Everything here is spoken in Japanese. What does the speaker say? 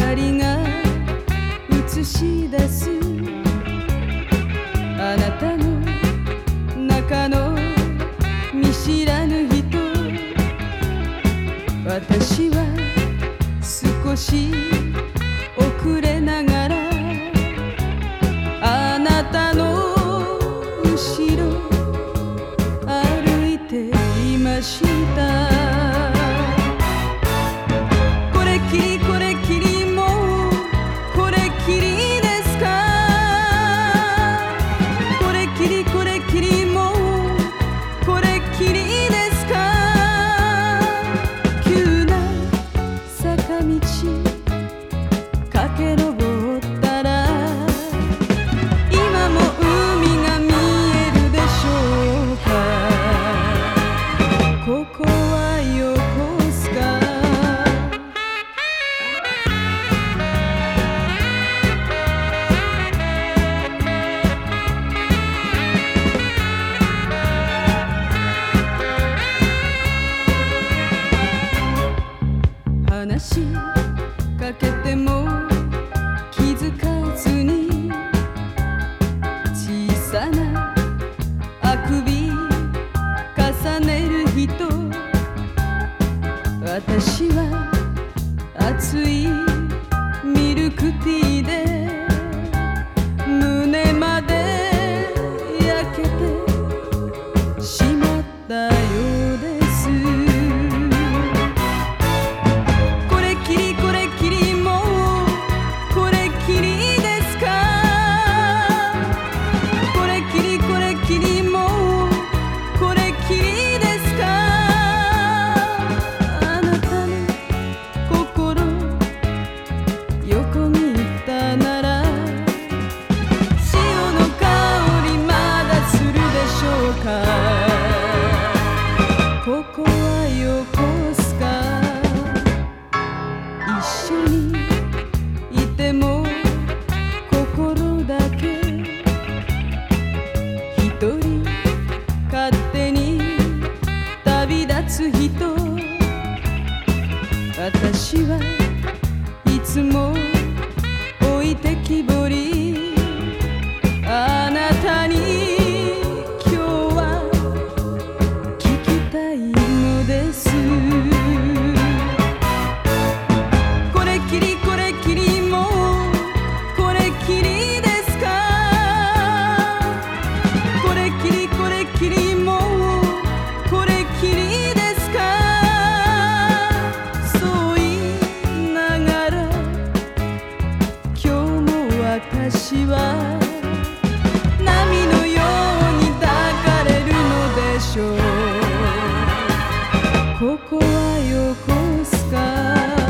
光が映し出す。あなたの中の見知らぬ人。私は少し遅れながら。あなたの後ろ。歩いていました。話しかけても気づかずに小さなあくび重ねる人。私は熱いミルクティーで勝手に旅立つ人。私はいつも eu cuscar.